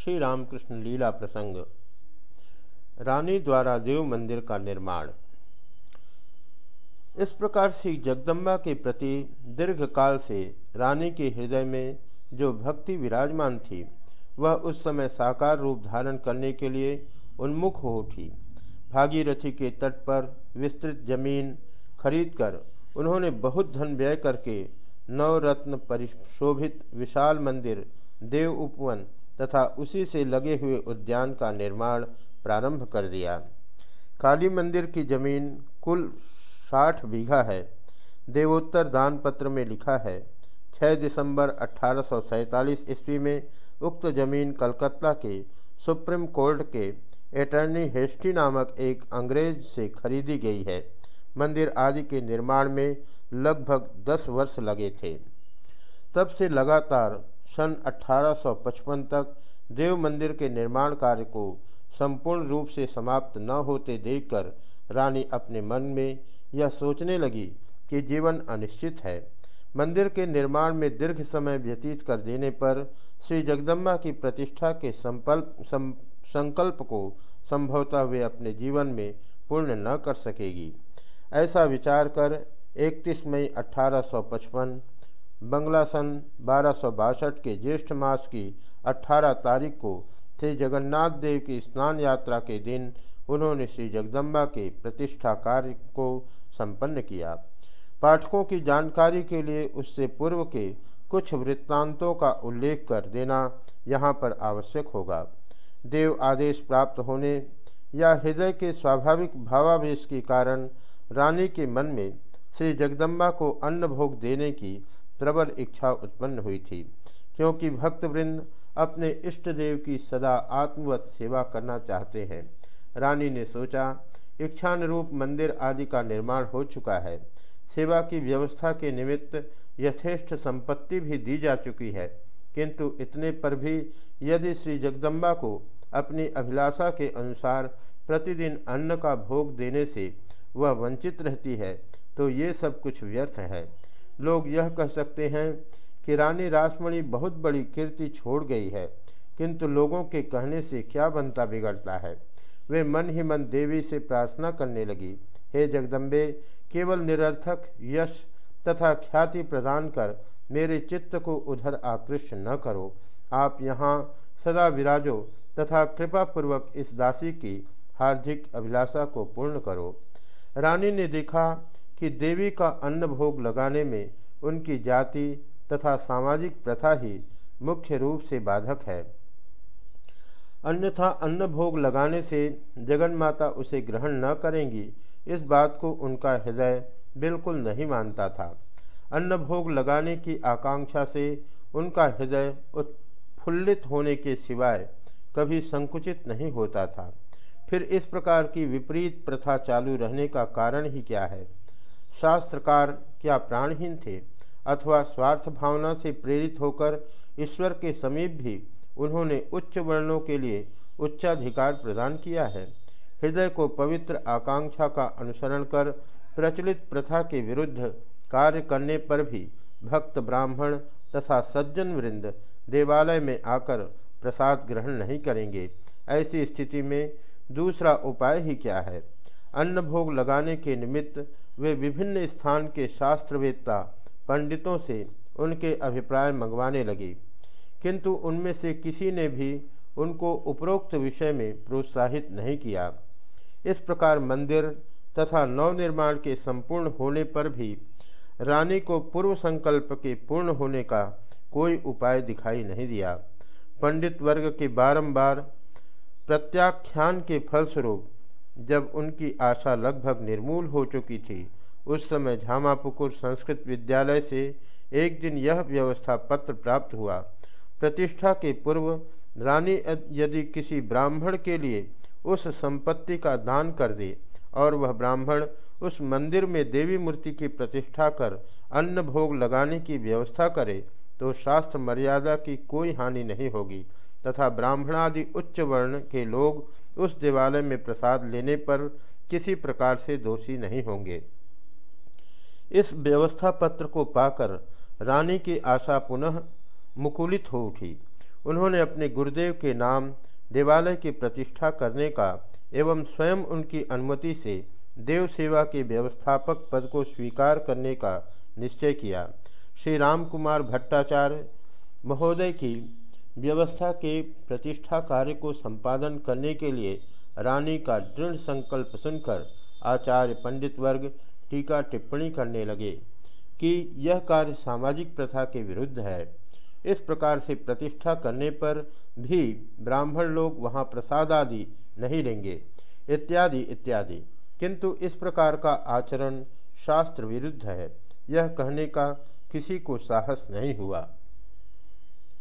श्री रामकृष्ण लीला प्रसंग। रानी द्वारा देव मंदिर का निर्माण। इस प्रकार से जगदम्बा के प्रति दीर्घ काल से रानी के हृदय में जो भक्ति विराजमान थी, वह उस समय साकार रूप धारण करने के लिए उन्मुख हो उठी। भागीरथी के तट पर विस्तृत ज़मीन खरीदकर उन्होंने बहुत धन व्यय करके नवरत्न परिशोभित विशाल मंदिर, देव उपवन तथा उसी से लगे हुए उद्यान का निर्माण प्रारंभ कर दिया। काली मंदिर की ज़मीन कुल साठ बीघा है। देवोत्तर दान पत्र में लिखा है 6 दिसंबर अठारह सौ सैंतालीस ईस्वी में उक्त ज़मीन कलकत्ता के सुप्रीम कोर्ट के एटर्नी हेस्टी नामक एक अंग्रेज़ से खरीदी गई है। मंदिर आदि के निर्माण में लगभग 10 वर्ष लगे थे। तब से लगातार सन 1855 तक देव मंदिर के निर्माण कार्य को संपूर्ण रूप से समाप्त न होते देखकर रानी अपने मन में यह सोचने लगी कि जीवन अनिश्चित है। मंदिर के निर्माण में दीर्घ समय व्यतीत कर देने पर श्री जगदम्बा की प्रतिष्ठा के संकल्प संकल्प को संभवतः वे अपने जीवन में पूर्ण न कर सकेगी। ऐसा विचार कर 31 मई 1855 बंगला सन बारह के ज्येष्ठ मास की 18 तारीख को श्री जगन्नाथ देव की स्नान यात्रा के दिन उन्होंने श्री जगदम्बा के प्रतिष्ठा कार्य को संपन्न किया। पाठकों की जानकारी के लिए उससे पूर्व के कुछ वृत्तांतों का उल्लेख कर देना यहाँ पर आवश्यक होगा। देव आदेश प्राप्त होने या हृदय के स्वाभाविक भावावेश के कारण रानी के मन में श्री जगदम्बा को अन्न भोग देने की प्रबल इच्छा उत्पन्न हुई थी, क्योंकि भक्तवृंद अपने इष्ट देव की सदा आत्मवत सेवा करना चाहते हैं। रानी ने सोचा, इच्छानुरूप मंदिर आदि का निर्माण हो चुका है। सेवा की व्यवस्था के निमित्त यथेष्ट संपत्ति भी दी जा चुकी है, किंतु इतने पर भी यदि श्री जगदम्बा को अपनी अभिलाषा के अनुसार प्रतिदिन अन्न का भोग देने से वह वंचित रहती है तो ये सब कुछ व्यर्थ है। लोग यह कह सकते हैं कि रानी रासमणि बहुत बड़ी कीर्ति छोड़ गई है, किंतु लोगों के कहने से क्या बनता बिगड़ता है? वे मन ही मन देवी से प्रार्थना करने लगी, हे जगदम्बे, केवल निरर्थक यश तथा ख्याति प्रदान कर, मेरे चित्त को उधर आकृष्ट न करो। आप यहाँ सदा विराजो तथा कृपापूर्वक इस दासी की हार्दिक अभिलाषा को पूर्ण करो। रानी ने देखा कि देवी का अन्न भोग लगाने में उनकी जाति तथा सामाजिक प्रथा ही मुख्य रूप से बाधक है। अन्यथा अन्न भोग लगाने से जगन माता उसे ग्रहण न करेंगी, इस बात को उनका हृदय बिल्कुल नहीं मानता था। अन्न भोग लगाने की आकांक्षा से उनका हृदय उत्फुल्लित होने के सिवाय कभी संकुचित नहीं होता था। फिर इस प्रकार की विपरीत प्रथा चालू रहने का कारण ही क्या है? शास्त्रकार क्या प्राणहीन थे अथवा स्वार्थ भावना से प्रेरित होकर ईश्वर के समीप भी उन्होंने उच्च वर्णों के लिए उच्चाधिकार प्रदान किया है? हृदय को पवित्र आकांक्षा का अनुसरण कर प्रचलित प्रथा के विरुद्ध कार्य करने पर भी भक्त ब्राह्मण तथा सज्जन वृंद देवालय में आकर प्रसाद ग्रहण नहीं करेंगे। ऐसी स्थिति में दूसरा उपाय ही क्या है? अन्न भोग लगाने के निमित्त वे विभिन्न स्थान के शास्त्रवेत्ता पंडितों से उनके अभिप्राय मंगवाने लगे। किंतु उनमें से किसी ने भी उनको उपरोक्त विषय में प्रोत्साहित नहीं किया। इस प्रकार मंदिर तथा नवनिर्माण के संपूर्ण होने पर भी रानी को पूर्व संकल्प के पूर्ण होने का कोई उपाय दिखाई नहीं दिया। पंडित वर्ग के बारंबार प्रत्याख्यान के फलस्वरूप जब उनकी आशा लगभग निर्मूल हो चुकी थी, उस समय झामापुकुर संस्कृत विद्यालय से एक दिन यह व्यवस्था पत्र प्राप्त हुआ। प्रतिष्ठा के पूर्व रानी यदि किसी ब्राह्मण के लिए उस संपत्ति का दान कर दे और वह ब्राह्मण उस मंदिर में देवी मूर्ति की प्रतिष्ठा कर अन्न भोग लगाने की व्यवस्था करे तो शास्त्र मर्यादा की कोई हानि नहीं होगी, तथा ब्राह्मणादि उच्च वर्ण के लोग उस देवालय में प्रसाद लेने पर किसी प्रकार से दोषी नहीं होंगे। इस व्यवस्था पत्र को पाकर रानी की आशा पुनः मुकुलित हो उठी। उन्होंने अपने गुरुदेव के नाम देवालय की प्रतिष्ठा करने का एवं स्वयं उनकी अनुमति से देव सेवा के व्यवस्थापक पद को स्वीकार करने का निश्चय किया। श्री राम कुमार भट्टाचार्य महोदय की व्यवस्था के प्रतिष्ठा कार्य को संपादन करने के लिए रानी का दृढ़ संकल्प सुनकर आचार्य पंडित वर्ग टीका टिप्पणी करने लगे कि यह कार्य सामाजिक प्रथा के विरुद्ध है। इस प्रकार से प्रतिष्ठा करने पर भी ब्राह्मण लोग वहाँ प्रसाद आदि नहीं लेंगे, इत्यादि इत्यादि। किंतु इस प्रकार का आचरण शास्त्र विरुद्ध है। यह कहने का किसी को साहस नहीं हुआ।